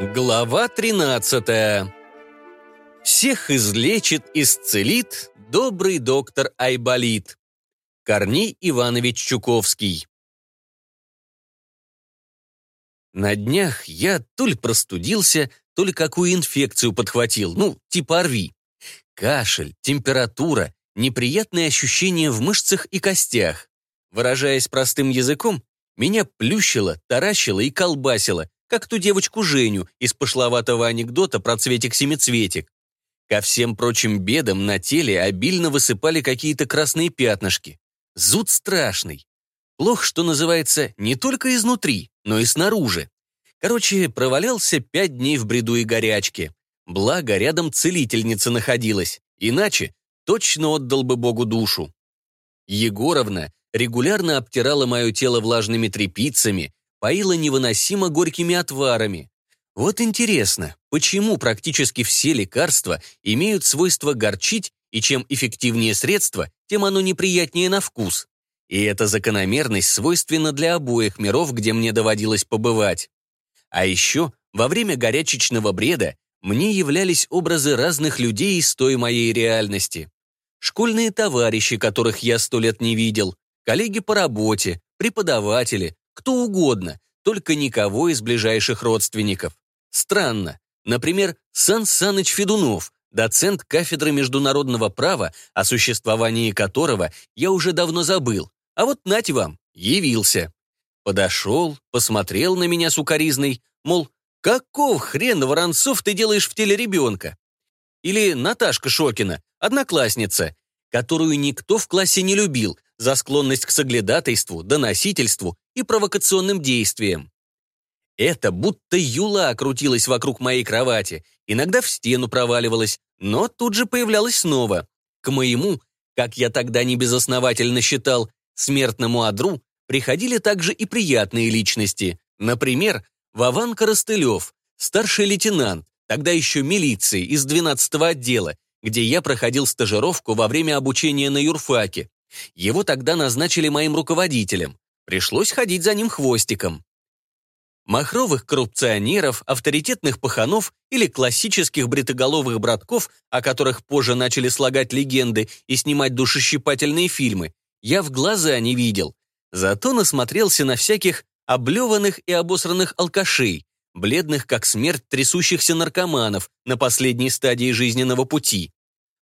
Глава 13 Всех излечит, исцелит добрый доктор Айболит. Корней Иванович Чуковский На днях я то ли простудился, то ли какую инфекцию подхватил, ну, типа орви. Кашель, температура, неприятные ощущения в мышцах и костях. Выражаясь простым языком, меня плющило, таращило и колбасило, как ту девочку Женю из пошловатого анекдота про цветик-семицветик. Ко всем прочим бедам на теле обильно высыпали какие-то красные пятнышки. Зуд страшный. Плохо, что называется, не только изнутри, но и снаружи. Короче, провалялся пять дней в бреду и горячке. Благо, рядом целительница находилась, иначе точно отдал бы Богу душу. Егоровна регулярно обтирала мое тело влажными тряпицами, поила невыносимо горькими отварами. Вот интересно, почему практически все лекарства имеют свойство горчить, и чем эффективнее средство, тем оно неприятнее на вкус. И эта закономерность свойственна для обоих миров, где мне доводилось побывать. А еще во время горячечного бреда мне являлись образы разных людей из той моей реальности. Школьные товарищи, которых я сто лет не видел, коллеги по работе, преподаватели, кто угодно, только никого из ближайших родственников. Странно. Например, Сан Саныч Федунов, доцент кафедры международного права, о существовании которого я уже давно забыл. А вот нате вам, явился. Подошел, посмотрел на меня сукоризной, мол, каков хрен, Воронцов, ты делаешь в теле ребенка? Или Наташка Шокина, одноклассница, которую никто в классе не любил за склонность к соглядатайству, доносительству и провокационным действиям. Это будто юла крутилась вокруг моей кровати, иногда в стену проваливалась, но тут же появлялась снова. К моему, как я тогда небезосновательно считал, смертному одру приходили также и приятные личности. Например, Вован Коростылев, старший лейтенант, тогда еще милиции из 12-го отдела, где я проходил стажировку во время обучения на юрфаке. Его тогда назначили моим руководителем. Пришлось ходить за ним хвостиком. Махровых коррупционеров, авторитетных паханов или классических бритоголовых братков, о которых позже начали слагать легенды и снимать душещипательные фильмы, я в глаза не видел. Зато насмотрелся на всяких облеванных и обосранных алкашей, бледных как смерть трясущихся наркоманов на последней стадии жизненного пути,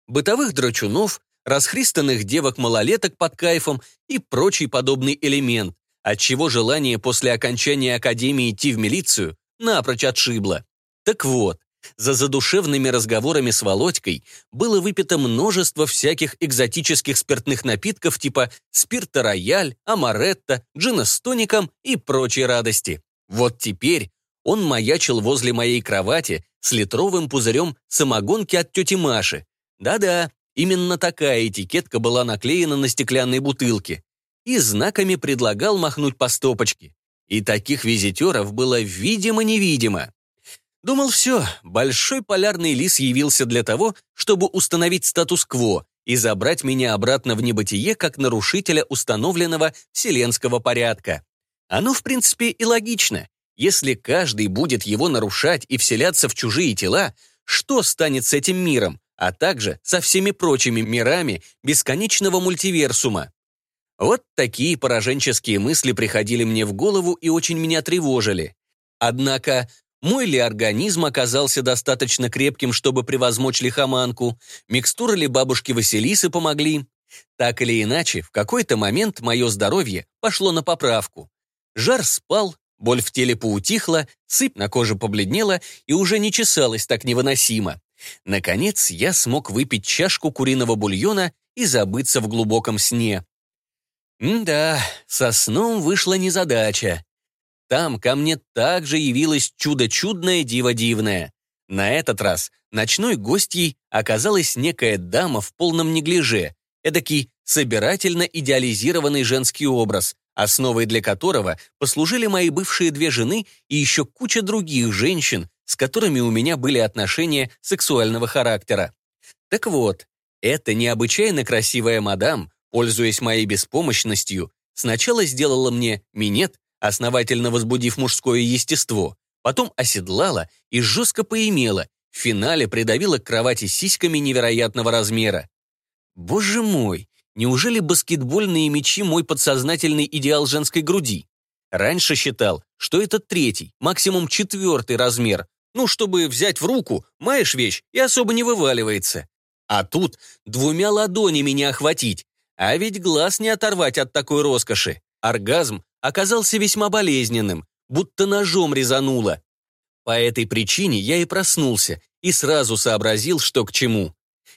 бытовых драчунов, расхристанных девок-малолеток под кайфом и прочий подобный элемент, отчего желание после окончания академии идти в милицию напрочь отшибло. Так вот, за задушевными разговорами с Володькой было выпито множество всяких экзотических спиртных напитков типа спирта рояль, амаретто, джина с тоником и прочей радости. Вот теперь он маячил возле моей кровати с литровым пузырем самогонки от тети Маши. Да-да, именно такая этикетка была наклеена на стеклянной бутылке и знаками предлагал махнуть по стопочке. И таких визитеров было видимо-невидимо. Думал, все, большой полярный лис явился для того, чтобы установить статус-кво и забрать меня обратно в небытие как нарушителя установленного вселенского порядка. Оно, в принципе, и логично. Если каждый будет его нарушать и вселяться в чужие тела, что станет с этим миром, а также со всеми прочими мирами бесконечного мультиверсума? Вот такие пораженческие мысли приходили мне в голову и очень меня тревожили. Однако, мой ли организм оказался достаточно крепким, чтобы превозмочь лихоманку? Микстуры ли бабушки Василисы помогли? Так или иначе, в какой-то момент мое здоровье пошло на поправку. Жар спал, боль в теле поутихла, сыпь на коже побледнела и уже не чесалась так невыносимо. Наконец, я смог выпить чашку куриного бульона и забыться в глубоком сне. М-да, со сном вышла незадача. Там ко мне также явилось чудо-чудное диво-дивное. На этот раз ночной гостьей оказалась некая дама в полном неглиже, эдакий собирательно идеализированный женский образ, основой для которого послужили мои бывшие две жены и еще куча других женщин, с которыми у меня были отношения сексуального характера. Так вот, эта необычайно красивая мадам пользуясь моей беспомощностью, сначала сделала мне минет, основательно возбудив мужское естество, потом оседлала и жестко поимела, в финале придавила к кровати сиськами невероятного размера. Боже мой, неужели баскетбольные мячи мой подсознательный идеал женской груди? Раньше считал, что это третий, максимум четвертый размер, ну, чтобы взять в руку, маешь вещь и особо не вываливается. А тут двумя ладонями не охватить, а ведь глаз не оторвать от такой роскоши. Оргазм оказался весьма болезненным, будто ножом резануло. По этой причине я и проснулся и сразу сообразил, что к чему.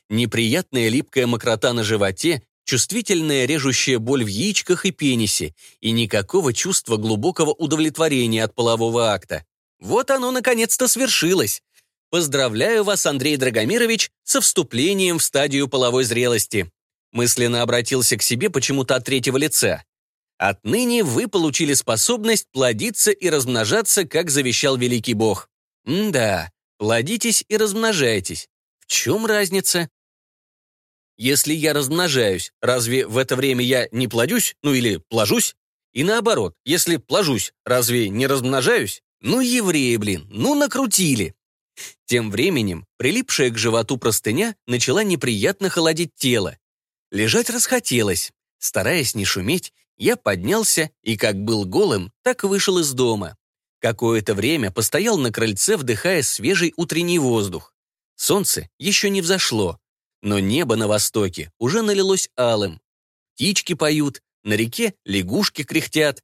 Неприятная липкая мокрота на животе, чувствительная режущая боль в яичках и пенисе и никакого чувства глубокого удовлетворения от полового акта. Вот оно наконец-то свершилось. Поздравляю вас, Андрей Драгомирович, со вступлением в стадию половой зрелости. Мысленно обратился к себе почему-то от третьего лица. Отныне вы получили способность плодиться и размножаться, как завещал великий бог. М-да, плодитесь и размножайтесь. В чем разница? Если я размножаюсь, разве в это время я не плодюсь, ну или плажусь? И наоборот, если плажусь, разве не размножаюсь? Ну, евреи, блин, ну накрутили. Тем временем прилипшая к животу простыня начала неприятно холодить тело. Лежать расхотелось. Стараясь не шуметь, я поднялся и, как был голым, так вышел из дома. Какое-то время постоял на крыльце, вдыхая свежий утренний воздух. Солнце еще не взошло, но небо на востоке уже налилось алым. Птички поют, на реке лягушки кряхтят.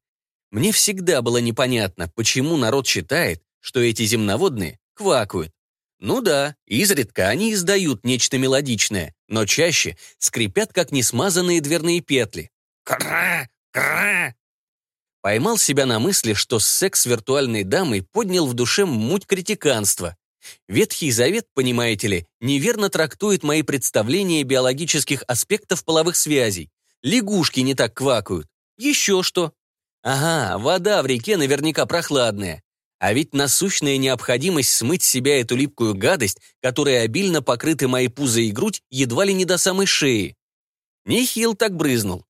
Мне всегда было непонятно, почему народ считает, что эти земноводные квакают. Ну да, изредка они издают нечто мелодичное, но чаще скрипят, как несмазанные дверные петли. «Кра! Кра!» Поймал себя на мысли, что секс с виртуальной дамой поднял в душе муть критиканства. Ветхий Завет, понимаете ли, неверно трактует мои представления биологических аспектов половых связей. Лягушки не так квакают. Еще что. Ага, вода в реке наверняка прохладная. А ведь насущная необходимость смыть с себя эту липкую гадость, которой обильно покрыты мои пузо и грудь, едва ли не до самой шеи. Нехил так брызнул.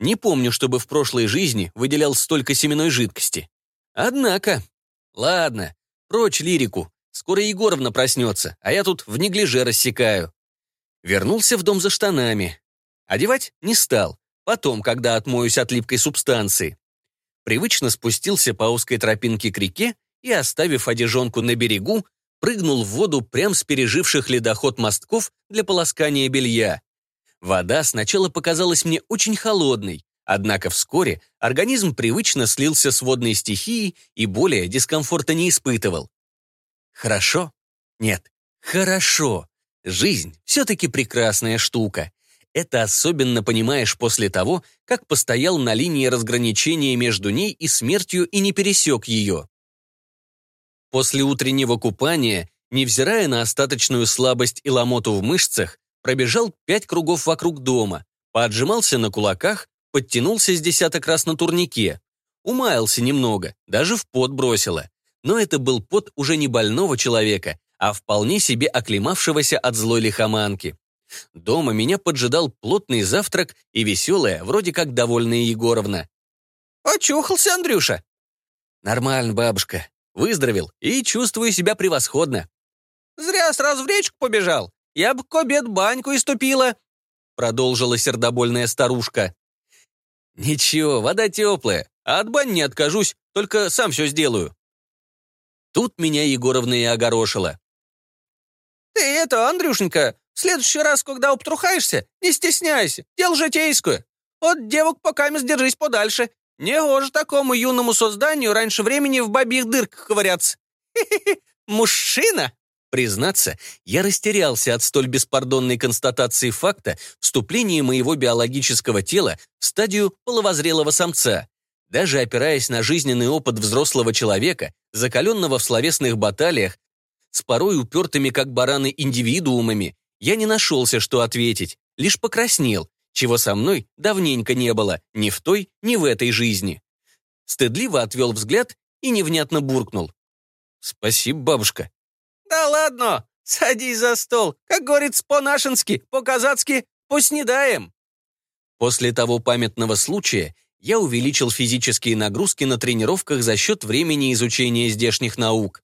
Не помню, чтобы в прошлой жизни выделял столько семенной жидкости. Однако... Ладно, прочь лирику. Скоро Егоровна проснется, а я тут в неглиже рассекаю. Вернулся в дом за штанами. Одевать не стал. Потом, когда отмоюсь от липкой субстанции. Привычно спустился по узкой тропинке к реке и, оставив одежонку на берегу, прыгнул в воду прямо с переживших ледоход мостков для полоскания белья. Вода сначала показалась мне очень холодной, однако вскоре организм привычно слился с водной стихией и более дискомфорта не испытывал. Хорошо? Нет, хорошо. Жизнь все-таки прекрасная штука. Это особенно понимаешь после того, как постоял на линии разграничения между ней и смертью и не пересек ее. После утреннего купания, невзирая на остаточную слабость и ломоту в мышцах, пробежал пять кругов вокруг дома, поотжимался на кулаках, подтянулся с десяток раз на турнике. Умаялся немного, даже в пот бросило. Но это был пот уже не больного человека, а вполне себе оклемавшегося от злой лихоманки. Дома меня поджидал плотный завтрак и веселая, вроде как довольная Егоровна. «Очухался, Андрюша?» «Нормально, бабушка. Выздоровел и чувствую себя превосходно». «Зря сразу в речку побежал. Я бы к обед баньку иступила», продолжила сердобольная старушка. «Ничего, вода теплая, а от бань не откажусь, только сам все сделаю». Тут меня Егоровна и огорошила. «Ты это, Андрюшенька, в следующий раз, когда обтрухаешься, не стесняйся, дело житейское. От девок пока держись подальше. Негоже такому юному созданию раньше времени в бабьих дырках ковыряться. Хе-хе-хе, мужчина!» Признаться, я растерялся от столь беспардонной констатации факта вступления моего биологического тела в стадию половозрелого самца. Даже опираясь на жизненный опыт взрослого человека, закаленного в словесных баталиях, с порой упертыми как бараны индивидуумами, я не нашелся, что ответить, лишь покраснел, чего со мной давненько не было ни в той, ни в этой жизни. Стыдливо отвел взгляд и невнятно буркнул. «Спасибо, бабушка. «Да ладно, садись за стол. Как говорится по-нашенски, по-казацки, поснедаем». После того памятного случая я увеличил физические нагрузки на тренировках за счет времени изучения здешних наук.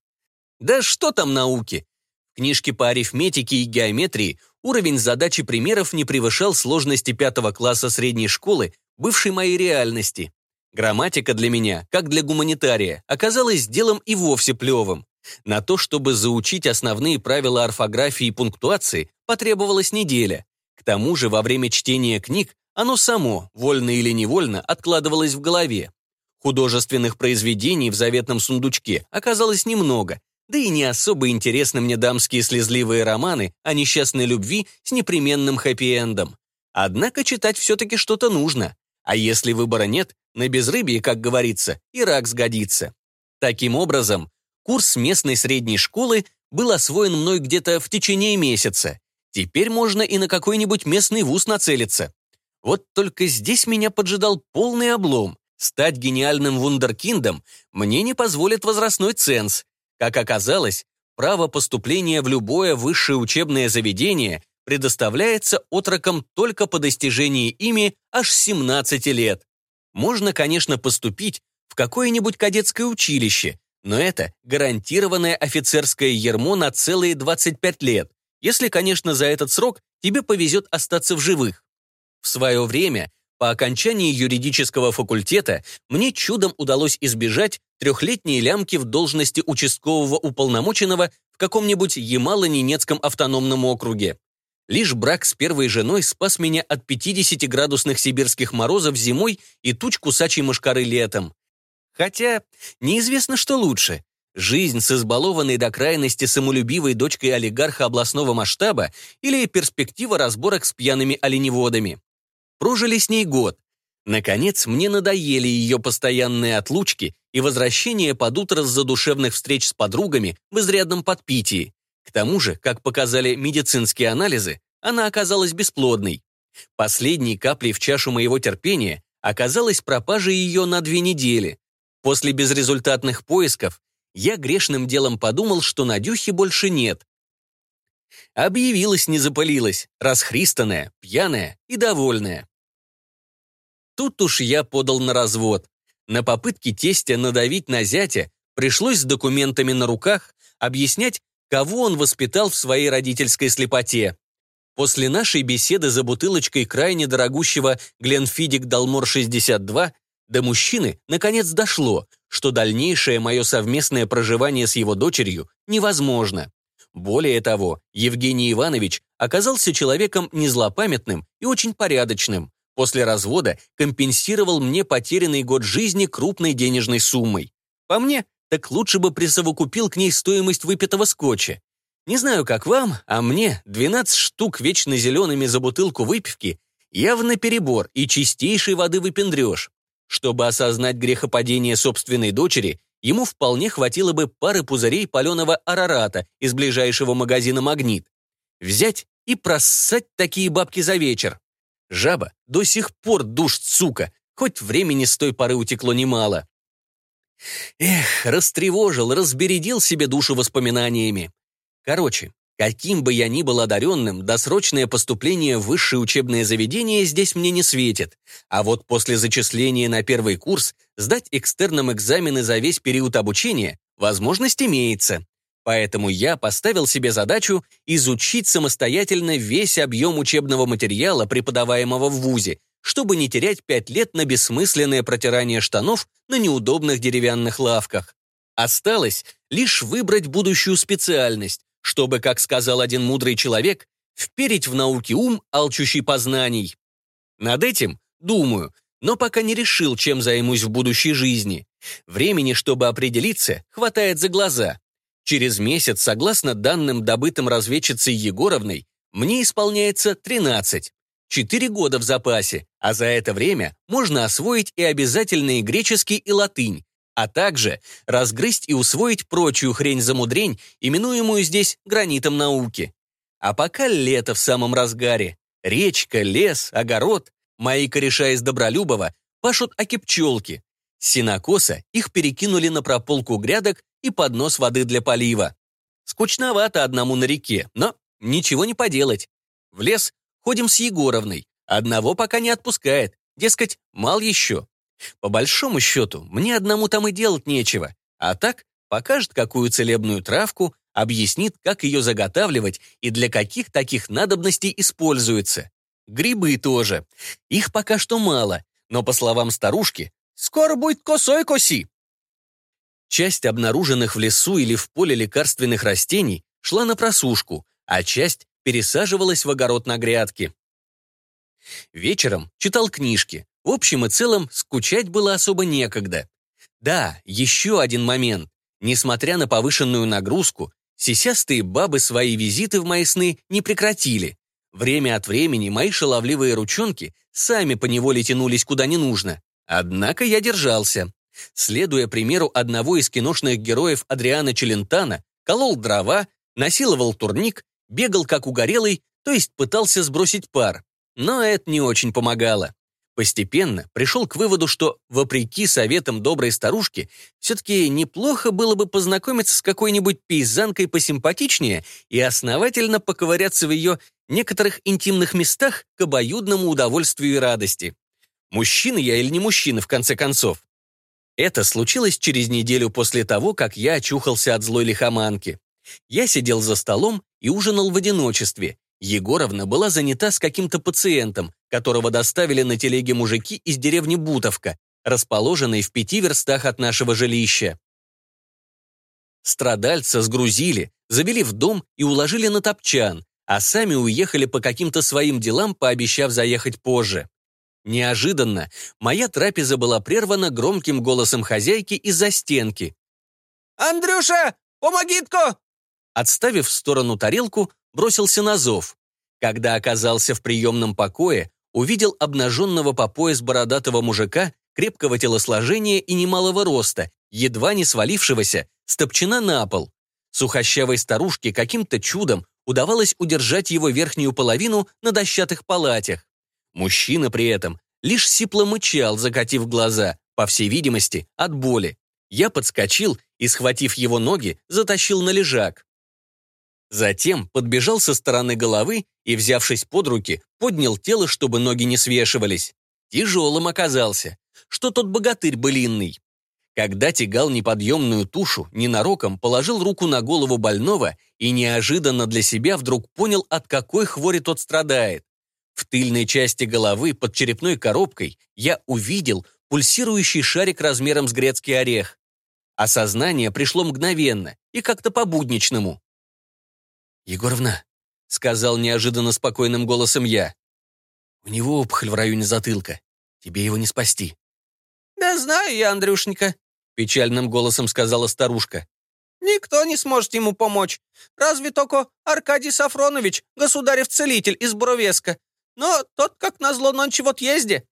Да что там науки? В книжке по арифметике и геометрии уровень задачи примеров не превышал сложности пятого класса средней школы, бывшей моей реальности. Грамматика для меня, как для гуманитария, оказалась делом и вовсе плевым. На то, чтобы заучить основные правила орфографии и пунктуации, потребовалась неделя. К тому же, во время чтения книг оно само, вольно или невольно, откладывалось в голове. Художественных произведений в заветном сундучке оказалось немного, да и не особо интересны мне дамские слезливые романы о несчастной любви с непременным хэппи-эндом. Однако читать все-таки что-то нужно. А если выбора нет, на безрыбье, как говорится, и рак сгодится. Таким образом, курс местной средней школы был освоен мной где-то в течение месяца. Теперь можно и на какой-нибудь местный вуз нацелиться. Вот только здесь меня поджидал полный облом. Стать гениальным вундеркиндом мне не позволит возрастной ценз. Как оказалось, право поступления в любое высшее учебное заведение предоставляется отрокам только по достижении ими аж 17 лет. Можно, конечно, поступить в какое-нибудь кадетское училище, но это гарантированное офицерское ермо на целые 25 лет, если, конечно, за этот срок тебе повезет остаться в живых. В свое время, по окончании юридического факультета, мне чудом удалось избежать трехлетней лямки в должности участкового уполномоченного в каком-нибудь Ямало-Ненецком автономном округе. Лишь брак с первой женой спас меня от 50-градусных сибирских морозов зимой и туч кусачей мошкары летом. Хотя неизвестно, что лучше. Жизнь с избалованной до крайности самолюбивой дочкой олигарха областного масштаба или перспектива разборок с пьяными оленеводами. Прожили с ней год. Наконец, мне надоели ее постоянные отлучки и возвращение под утро с задушевных встреч с подругами в изрядном подпитии. К тому же, как показали медицинские анализы, она оказалась бесплодной. Последней каплей в чашу моего терпения оказалась пропажа ее на две недели. После безрезультатных поисков я грешным делом подумал, что Надюхи больше нет. Объявилась, не запылилась, расхристанная, пьяная и довольная. Тут уж я подал на развод. На попытке тестя надавить на зятя пришлось с документами на руках объяснять, кого он воспитал в своей родительской слепоте. После нашей беседы за бутылочкой крайне дорогущего Гленфидик Далмор-62 до мужчины наконец дошло, что дальнейшее мое совместное проживание с его дочерью невозможно. Более того, Евгений Иванович оказался человеком незлопамятным и очень порядочным. После развода компенсировал мне потерянный год жизни крупной денежной суммой. По мне, так лучше бы присовокупил к ней стоимость выпитого скотча. Не знаю, как вам, а мне 12 штук вечно зелеными за бутылку выпивки явно перебор и чистейшей воды выпендреж. Чтобы осознать грехопадение собственной дочери, ему вполне хватило бы пары пузырей паленого арарата из ближайшего магазина «Магнит». Взять и просать такие бабки за вечер. Жаба до сих пор душит, сука, хоть времени с той поры утекло немало. Эх, растревожил, разбередил себе душу воспоминаниями. Короче, каким бы я ни был одаренным, досрочное поступление в высшее учебное заведение здесь мне не светит. А вот после зачисления на первый курс сдать экстерном экзамены за весь период обучения возможность имеется. Поэтому я поставил себе задачу изучить самостоятельно весь объем учебного материала, преподаваемого в ВУЗе, чтобы не терять пять лет на бессмысленное протирание штанов на неудобных деревянных лавках. Осталось лишь выбрать будущую специальность, чтобы, как сказал один мудрый человек, вперить в науке ум, алчущий познаний. Над этим думаю, но пока не решил, чем займусь в будущей жизни. Времени, чтобы определиться, хватает за глаза. Через месяц, согласно данным, добытым разведчицей Егоровной, мне исполняется 13. Четыре года в запасе, а за это время можно освоить и обязательные греческий и латынь, а также разгрызть и усвоить прочую хрень-замудрень, именуемую здесь гранитом науки. А пока лето в самом разгаре. Речка, лес, огород. Мои кореша из Добролюбова пашут оки-пчелки. Синокоса их перекинули на прополку грядок и поднос воды для полива. Скучновато одному на реке, но ничего не поделать. В лес ходим с Егоровной. Одного пока не отпускает. Дескать, мал еще. По большому счету, мне одному там и делать нечего. А так, покажет какую целебную травку, объяснит, как ее заготавливать и для каких таких надобностей используется. Грибы тоже. Их пока что мало, но, по словам старушки, скоро будет косой коси. Часть обнаруженных в лесу или в поле лекарственных растений шла на просушку, а часть пересаживалась в огород на грядки. Вечером читал книжки. В общем и целом, скучать было особо некогда. Да, еще один момент. Несмотря на повышенную нагрузку, сисястые бабы свои визиты в мои сны не прекратили. Время от времени мои шаловливые ручонки сами поневоле тянулись куда не нужно. Однако я держался. Следуя примеру одного из киношных героев Адриана Челентана, колол дрова, насиловал турник, бегал как угорелый, то есть пытался сбросить пар. Но это не очень помогало. Постепенно пришел к выводу, что, вопреки советам доброй старушки, все-таки неплохо было бы познакомиться с какой-нибудь пейзанкой посимпатичнее и основательно поковыряться в ее некоторых интимных местах к обоюдному удовольствию и радости. Мужчина я или не мужчина, в конце концов? Это случилось через неделю после того, как я очухался от злой лихоманки. Я сидел за столом и ужинал в одиночестве, Егоровна была занята с каким-то пациентом, которого доставили на телеге мужики из деревни Бутовка, расположенной в пяти верстах от нашего жилища. Страдальца сгрузили, завели в дом и уложили на топчан, а сами уехали по каким-то своим делам, пообещав заехать позже. Неожиданно моя трапеза была прервана громким голосом хозяйки из-за стенки. «Андрюша, помогитко!» Отставив в сторону тарелку, бросился на зов. Когда оказался в приемном покое, увидел обнаженного по пояс бородатого мужика, крепкого телосложения и немалого роста, едва не свалившегося, стопчена на пол. Сухощавой старушке каким-то чудом удавалось удержать его верхнюю половину на дощатых палатях. Мужчина при этом лишь сипло мычал, закатив глаза, по всей видимости, от боли. Я подскочил и, схватив его ноги, затащил на лежак. Затем подбежал со стороны головы и, взявшись под руки, поднял тело, чтобы ноги не свешивались. Тяжелым оказался, что тот богатырь былинный. Когда тягал неподъемную тушу, ненароком положил руку на голову больного и неожиданно для себя вдруг понял, от какой хвори тот страдает. В тыльной части головы под черепной коробкой я увидел пульсирующий шарик размером с грецкий орех. Осознание пришло мгновенно и как-то по-будничному. «Егоровна», — сказал неожиданно спокойным голосом я, «у него опухоль в районе затылка. Тебе его не спасти». «Да знаю я, Андрюшенька», — печальным голосом сказала старушка. «Никто не сможет ему помочь. Разве только Аркадий Сафронович, государев-целитель из Буровеска. Но тот, как назло, нонче в отъезде».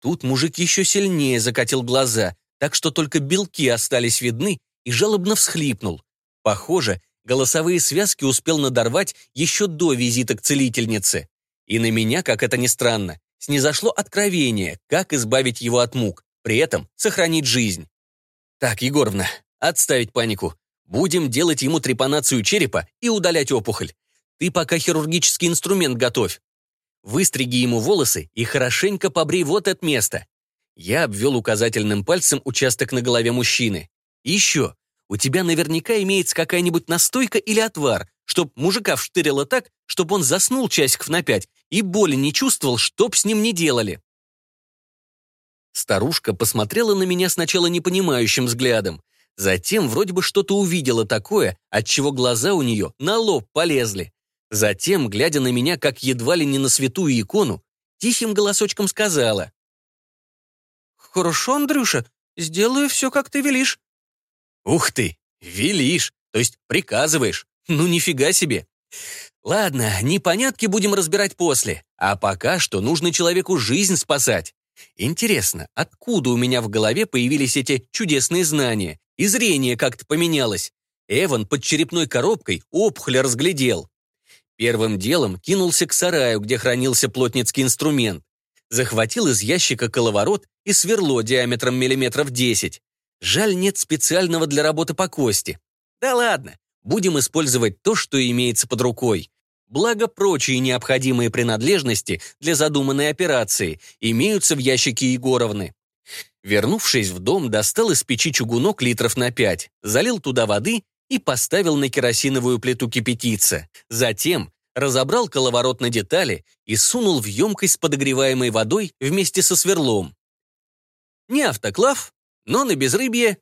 Тут мужик еще сильнее закатил глаза, так что только белки остались видны, и жалобно всхлипнул. Похоже, голосовые связки успел надорвать еще до визита к целительнице. И на меня, как это ни странно, снизошло откровение, как избавить его от мук, при этом сохранить жизнь. Так, Егоровна, отставить панику. Будем делать ему трепанацию черепа и удалять опухоль. Ты пока хирургический инструмент готовь. Выстриги ему волосы и хорошенько побрей вот это место. Я обвел указательным пальцем участок на голове мужчины. Еще, у тебя наверняка имеется какая-нибудь настойка или отвар, чтоб мужика вштырило так, чтобы он заснул часиков на пять и боли не чувствовал, чтоб с ним не делали. Старушка посмотрела на меня сначала непонимающим взглядом, затем вроде бы что-то увидела такое, от чего глаза у нее на лоб полезли. Затем, глядя на меня, как едва ли не на святую икону, тихим голосочком сказала. «Хорошо, Андрюша, сделаю все, как ты велишь. «Ух ты! Велишь, то есть приказываешь. Ну нифига себе!» «Ладно, непонятки будем разбирать после, а пока что нужно человеку жизнь спасать. Интересно, откуда у меня в голове появились эти чудесные знания, и зрение как-то поменялось? Эван под черепной коробкой опухоль разглядел. Первым делом кинулся к сараю, где хранился плотницкий инструмент. Захватил из ящика коловорот и сверло диаметром миллиметров десять. Жаль, нет специального для работы по кости. Да ладно, будем использовать то, что имеется под рукой. Благо, прочие необходимые принадлежности для задуманной операции имеются в ящике Егоровны. Вернувшись в дом, достал из печи чугунок литров на пять, залил туда воды и поставил на керосиновую плиту кипятиться. Затем разобрал коловорот на детали и сунул в емкость с подогреваемой водой вместе со сверлом. Не автоклав, но на безрыбье.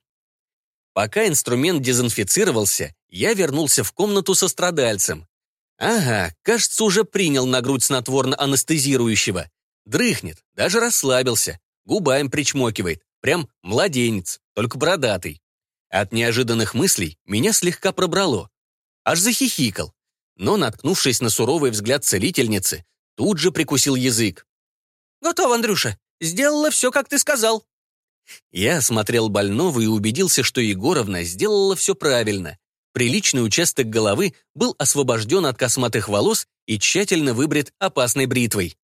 Пока инструмент дезинфицировался, я вернулся в комнату со страдальцем. Ага, кажется, уже принял на грудь снотворно-анестезирующего. Дрыхнет, даже расслабился, губами причмокивает. Прям младенец, только бородатый. От неожиданных мыслей меня слегка пробрало. Аж захихикал но, наткнувшись на суровый взгляд целительницы, тут же прикусил язык. «Готово, Андрюша. Сделала все, как ты сказал». Я осмотрел больного и убедился, что Егоровна сделала все правильно. Приличный участок головы был освобожден от косматых волос и тщательно выбрит опасной бритвой.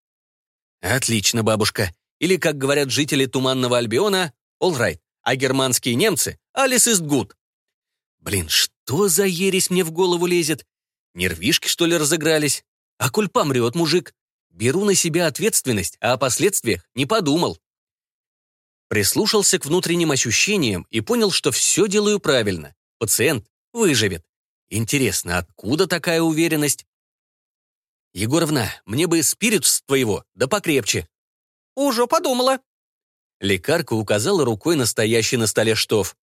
«Отлично, бабушка. Или, как говорят жители Туманного Альбиона, all right. А германские немцы — Алис ist gut». Блин, что за ересь мне в голову лезет? Нервишки, что ли, разыгрались? А коль помрет мужик? Беру на себя ответственность, а о последствиях не подумал. Прислушался к внутренним ощущениям и понял, что все делаю правильно. Пациент выживет. Интересно, откуда такая уверенность? Егоровна, мне бы спиритус твоего, да покрепче. Уже подумала. Лекарка указала рукой настоящий на столе штоф.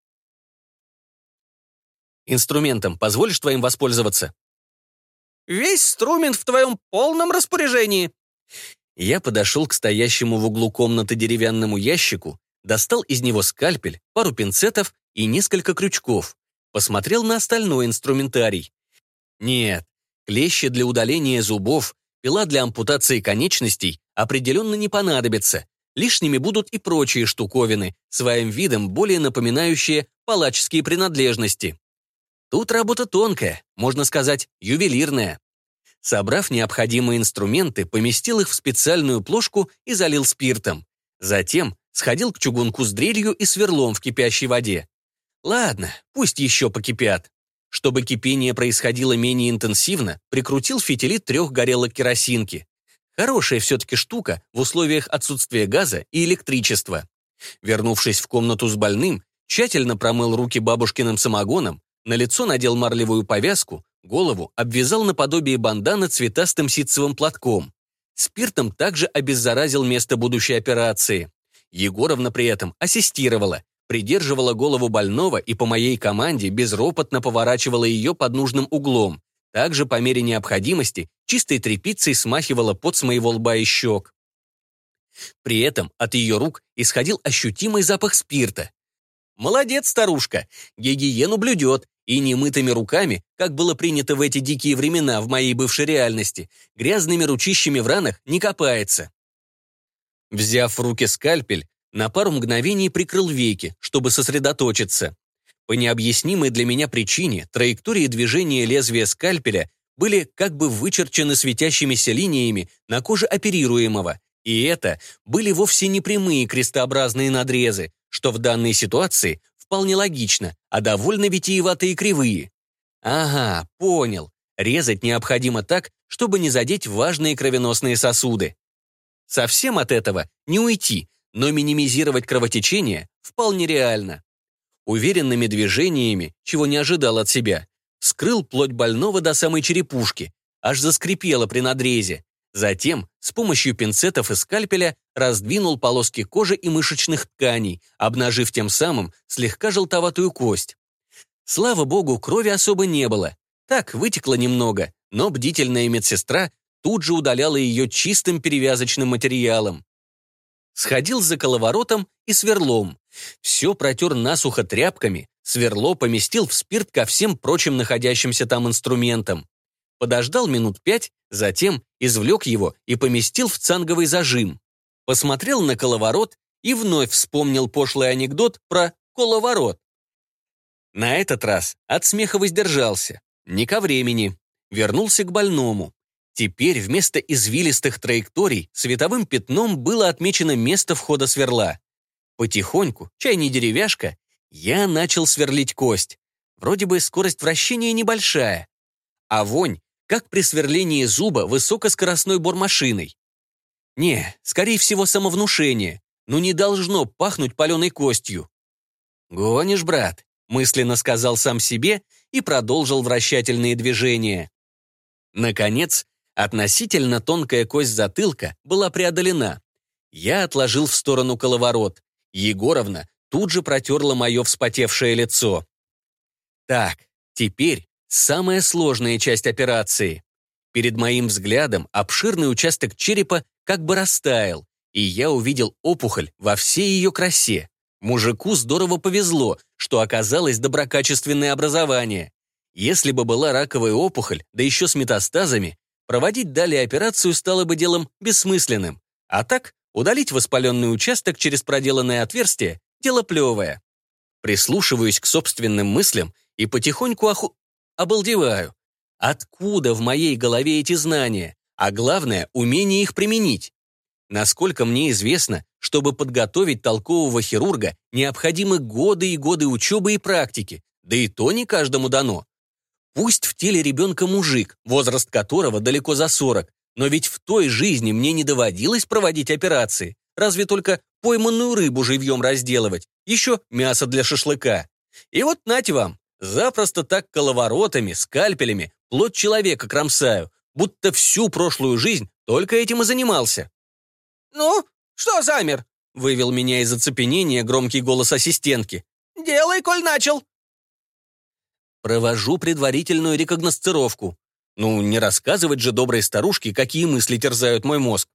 Инструментом позволишь твоим воспользоваться? Весь струмент в твоем полном распоряжении». Я подошел к стоящему в углу комнаты деревянному ящику, достал из него скальпель, пару пинцетов и несколько крючков. Посмотрел на остальной инструментарий. Нет, клещи для удаления зубов, пила для ампутации конечностей определенно не понадобятся. Лишними будут и прочие штуковины, своим видом более напоминающие палаческие принадлежности. Тут работа тонкая, можно сказать, ювелирная. Собрав необходимые инструменты, поместил их в специальную плошку и залил спиртом. Затем сходил к чугунку с дрелью и сверлом в кипящей воде. Ладно, пусть еще покипят. Чтобы кипение происходило менее интенсивно, прикрутил фитили трех горелок керосинки. Хорошая все-таки штука в условиях отсутствия газа и электричества. Вернувшись в комнату с больным, тщательно промыл руки бабушкиным самогоном, на лицо надел марлевую повязку, голову обвязал наподобие бандана цветастым ситцевым платком. Спиртом также обеззаразил место будущей операции. Егоровна при этом ассистировала, придерживала голову больного и по моей команде безропотно поворачивала ее под нужным углом. Также по мере необходимости чистой тряпицей смахивала пот с моего лба и щек. При этом от ее рук исходил ощутимый запах спирта. Молодец, старушка, гигиену блюдет, и немытыми руками, как было принято в эти дикие времена в моей бывшей реальности, грязными ручищами в ранах не копается. Взяв в руки скальпель, на пару мгновений прикрыл веки, чтобы сосредоточиться. По необъяснимой для меня причине траектории движения лезвия скальпеля были как бы вычерчены светящимися линиями на коже оперируемого, и это были вовсе не прямые крестообразные надрезы, что в данной ситуации вполне логично, а довольно витиеватые кривые. Ага, понял. Резать необходимо так, чтобы не задеть важные кровеносные сосуды. Совсем от этого не уйти, но минимизировать кровотечение вполне реально. Уверенными движениями, чего не ожидал от себя, скрыл плоть больного до самой черепушки, аж заскрипело при надрезе. Затем с помощью пинцетов и скальпеля раздвинул полоски кожи и мышечных тканей, обнажив тем самым слегка желтоватую кость. Слава богу, крови особо не было. Так, вытекло немного, но бдительная медсестра тут же удаляла ее чистым перевязочным материалом. Сходил за коловоротом и сверлом. Все протер насухо тряпками, сверло поместил в спирт ко всем прочим находящимся там инструментам подождал минут пять, затем извлек его и поместил в цанговый зажим. Посмотрел на коловорот и вновь вспомнил пошлый анекдот про коловорот. На этот раз от смеха воздержался. Не ко времени. Вернулся к больному. Теперь вместо извилистых траекторий световым пятном было отмечено место входа сверла. Потихоньку, чай не деревяшка, я начал сверлить кость. Вроде бы скорость вращения небольшая. А вонь как при сверлении зуба высокоскоростной бормашиной. Не, скорее всего, самовнушение. ну не должно пахнуть паленой костью. «Гонишь, брат», — мысленно сказал сам себе и продолжил вращательные движения. Наконец, относительно тонкая кость затылка была преодолена. Я отложил в сторону коловорот. Егоровна тут же протерла мое вспотевшее лицо. Так, теперь самая сложная часть операции. Перед моим взглядом обширный участок черепа как бы растаял, и я увидел опухоль во всей ее красе. Мужику здорово повезло, что оказалось доброкачественное образование. Если бы была раковая опухоль, да еще с метастазами, проводить далее операцию стало бы делом бессмысленным. А так, удалить воспаленный участок через проделанное отверстие – дело плевое. Прислушиваюсь к собственным мыслям и потихоньку оху... обалдеваю. Откуда в моей голове эти знания? А главное, умение их применить. Насколько мне известно, чтобы подготовить толкового хирурга, необходимы годы и годы учебы и практики, да и то не каждому дано. Пусть в теле ребенка мужик, возраст которого далеко за 40, но ведь в той жизни мне не доводилось проводить операции, разве только пойманную рыбу живьем разделывать, еще мясо для шашлыка. И вот нате вам, запросто так коловоротами, скальпелями плоть человека кромсаю, будто всю прошлую жизнь только этим и занимался. «Ну, что замер?» — вывел меня из оцепенения громкий голос ассистентки. «Делай, коль начал!» Провожу предварительную рекогносцировку. Ну, не рассказывать же доброй старушке, какие мысли терзают мой мозг.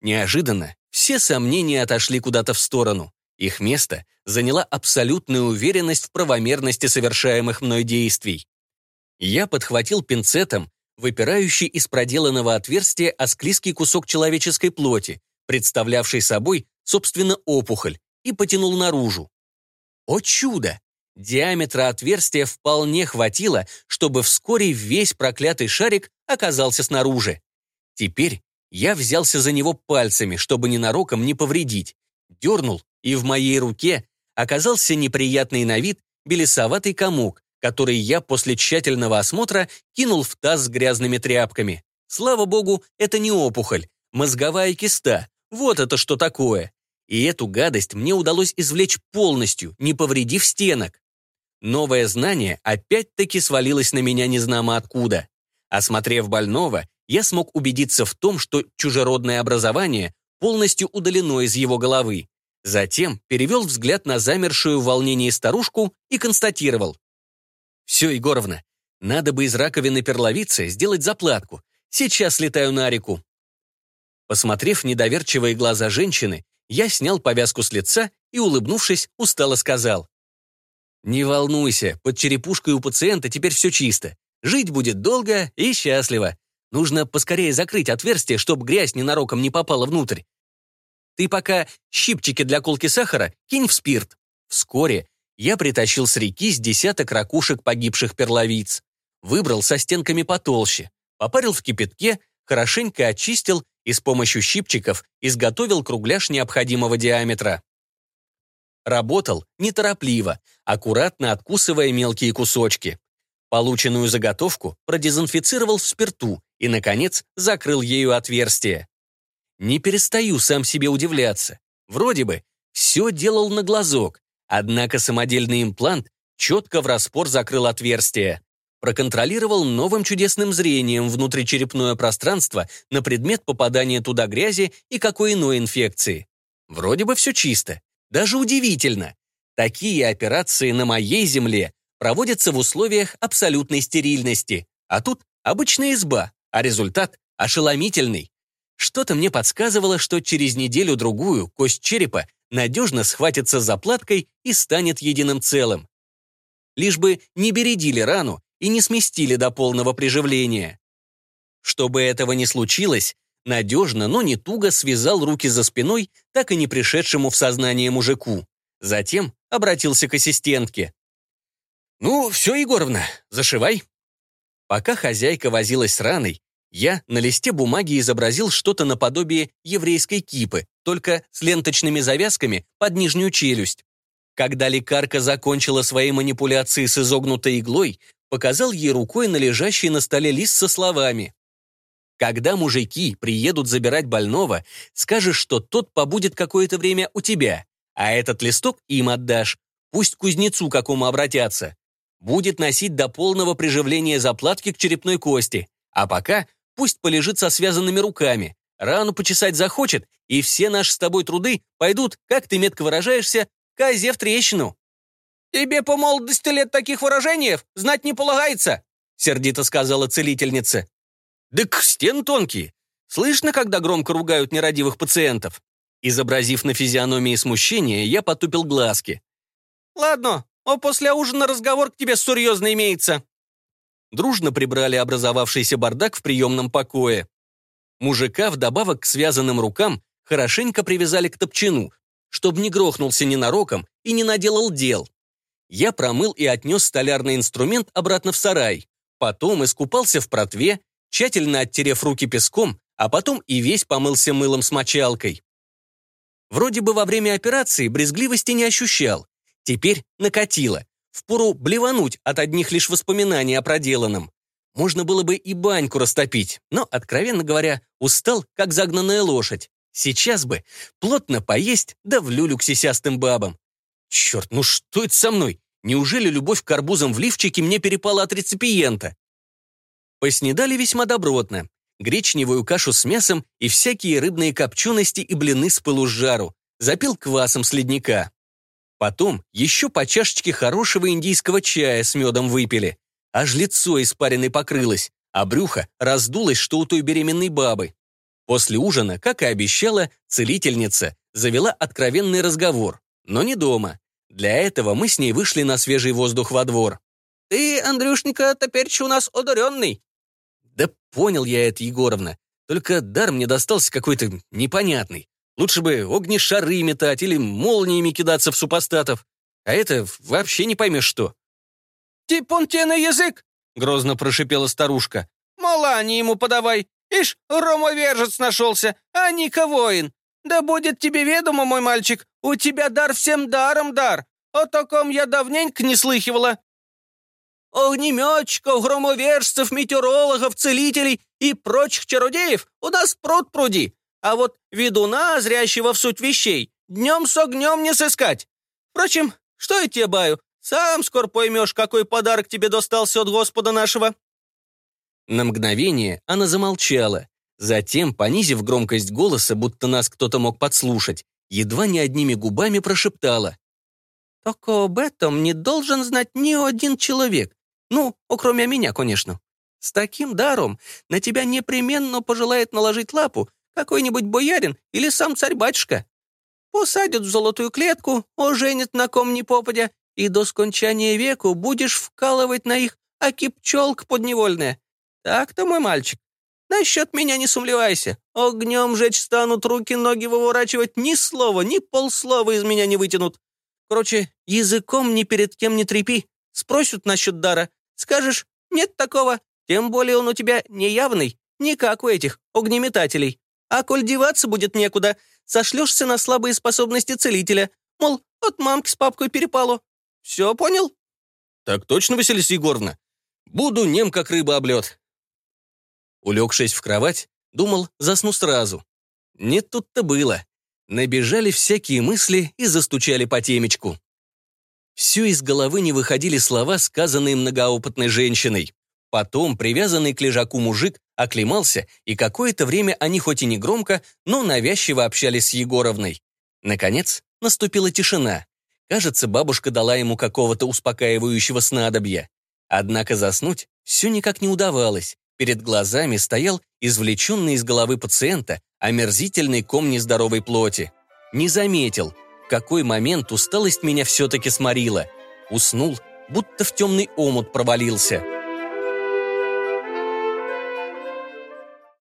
Неожиданно все сомнения отошли куда-то в сторону. Их место заняла абсолютная уверенность в правомерности совершаемых мной действий. Я подхватил пинцетом выпирающий из проделанного отверстия осклизкий кусок человеческой плоти, представлявший собой, собственно, опухоль, и потянул наружу. О чудо! Диаметра отверстия вполне хватило, чтобы вскоре весь проклятый шарик оказался снаружи. Теперь я взялся за него пальцами, чтобы ненароком не повредить. Дернул, и в моей руке оказался неприятный на вид белесоватый комок, который я после тщательного осмотра кинул в таз с грязными тряпками. Слава богу, это не опухоль, мозговая киста. Вот это что такое. И эту гадость мне удалось извлечь полностью, не повредив стенок. Новое знание опять-таки свалилось на меня незнамо откуда. Осмотрев больного, я смог убедиться в том, что чужеродное образование полностью удалено из его головы. Затем перевел взгляд на замершую в волнении старушку и констатировал. «Все, Егоровна, надо бы из раковины перловицы сделать заплатку. Сейчас летаю на реку». Посмотрев недоверчивые глаза женщины, я снял повязку с лица и, улыбнувшись, устало сказал. «Не волнуйся, под черепушкой у пациента теперь все чисто. Жить будет долго и счастливо. Нужно поскорее закрыть отверстие, чтобы грязь ненароком не попала внутрь. Ты пока щипчики для колки сахара кинь в спирт. Вскоре я притащил с реки с десяток ракушек погибших перловиц. Выбрал со стенками потолще, попарил в кипятке, хорошенько очистил и с помощью щипчиков изготовил кругляш необходимого диаметра. Работал неторопливо, аккуратно откусывая мелкие кусочки. Полученную заготовку продезинфицировал в спирту и, наконец, закрыл ею отверстие. Не перестаю сам себе удивляться. Вроде бы все делал на глазок, Однако самодельный имплант четко в распор закрыл отверстие. Проконтролировал новым чудесным зрением внутричерепное пространство на предмет попадания туда грязи и какой иной инфекции. Вроде бы все чисто. Даже удивительно. Такие операции на моей земле проводятся в условиях абсолютной стерильности. А тут обычная изба, а результат ошеломительный. Что-то мне подсказывало, что через неделю-другую кость черепа надежно схватится заплаткой и станет единым целым. Лишь бы не бередили рану и не сместили до полного приживления. Чтобы этого не случилось, надежно, но не туго связал руки за спиной, так и не пришедшему в сознание мужику. Затем обратился к ассистентке. «Ну, все, Егоровна, зашивай». Пока хозяйка возилась с раной, я на листе бумаги изобразил что-то наподобие еврейской кипы, только с ленточными завязками под нижнюю челюсть. Когда лекарка закончила свои манипуляции с изогнутой иглой, показал ей рукой на лежащий на столе лист со словами Когда мужики приедут забирать больного, скажешь, что тот побудет какое-то время у тебя, а этот листок им отдашь. Пусть кузнецу какому обратятся. Будет носить до полного приживления заплатки к черепной кости. А пока пусть полежит со связанными руками. Рану почесать захочет, и все наши с тобой труды пойдут, как ты метко выражаешься, козе в трещину. «Тебе по молодости лет таких выражений знать не полагается», сердито сказала целительница. «Так стен тонкие. Слышно, когда громко ругают нерадивых пациентов?» Изобразив на физиономии смущение, я потупил глазки. «Ладно, а после ужина разговор к тебе серьезно имеется». Дружно прибрали образовавшийся бардак в приемном покое. Мужика вдобавок к связанным рукам хорошенько привязали к топчину, чтобы не грохнулся ненароком и не наделал дел. Я промыл и отнес столярный инструмент обратно в сарай. Потом искупался в протве, тщательно оттерев руки песком, а потом и весь помылся мылом с мочалкой. Вроде бы во время операции брезгливости не ощущал. Теперь накатило. Впору блевануть от одних лишь воспоминаний о проделанном. Можно было бы и баньку растопить, но, откровенно говоря, устал, как загнанная лошадь. Сейчас бы плотно поесть, да в люлю к сисястым бабам. Черт, ну что это со мной? Неужели любовь к арбузам в лифчике мне перепала от реципиента? Поснедали весьма добротно. Гречневую кашу с мясом и всякие рыбные копчености и блины с пылу с жару. Запил квасом с ледника. Потом еще по чашечке хорошего индийского чая с медом выпили. Аж лицо испаренной покрылось, а брюхо раздулось, что у той беременной бабы. После ужина, как и обещала, целительница завела откровенный разговор, но не дома. Для этого мы с ней вышли на свежий воздух во двор. «Ты, Андрюшенька, теперь у нас одаренный». «Да понял я это, Егоровна. Только дар мне достался какой-то непонятный. Лучше бы огнешары метать или молниями кидаться в супостатов. А это вообще не поймешь что». «Типун тебе на язык!» — грозно прошипела старушка. «Малани ему подавай! Ишь, ромовержец нашелся, а Ника воин! Да будет тебе ведомо, мой мальчик, у тебя дар всем даром дар. О таком я давненько не слыхивала. Огнеметчиков, громовержцев, метеорологов, целителей и прочих чародеев у нас пруд пруди. А вот ведуна, зрящего в суть вещей, днем с огнем не сыскать. Впрочем, что я тебе баю, сам скоро поймешь, какой подарок тебе достался от Господа нашего». На мгновение она замолчала, Затем, понизив громкость голоса, будто нас кто-то мог подслушать, едва не одними губами прошептала. «Только об этом не должен знать ни один человек. Ну, кроме меня, конечно. С таким даром на тебя непременно пожелает наложить лапу какой-нибудь боярин или сам царь-батюшка. Посадят в золотую клетку, оженят на ком ни попадя, и до скончания веку будешь вкалывать на их аки пчелка подневольная. Так-то, мой мальчик. Насчет меня не сумлевайся. Огнем жечь станут, руки, ноги выворачивать. Ни слова, ни полслова из меня не вытянут. Короче, языком ни перед кем не трепи. Спросят насчет дара. Скажешь, нет такого. Тем более он у тебя не как у этих огнеметателей. А коль деваться будет некуда, сошлешься на слабые способности целителя. Мол, от мамки с папкой перепало. Все понял? Так точно, Василиса Егоровна. Буду нем, как рыба облет. Улегшись в кровать, думал, засну сразу. Не тут-то было. Набежали всякие мысли и застучали по темечку. Все из головы не выходили слова, сказанные многоопытной женщиной. Потом привязанный к лежаку мужик оклемался, и какое-то время они хоть и не громко, но навязчиво общались с Егоровной. Наконец, наступила тишина. Кажется, бабушка дала ему какого-то успокаивающего снадобья. Однако заснуть все никак не удавалось. Перед глазами стоял извлеченный из головы пациента омерзительный ком нездоровой плоти. Не заметил, какой момент усталость меня все-таки сморила. Уснул, будто в темный омут провалился.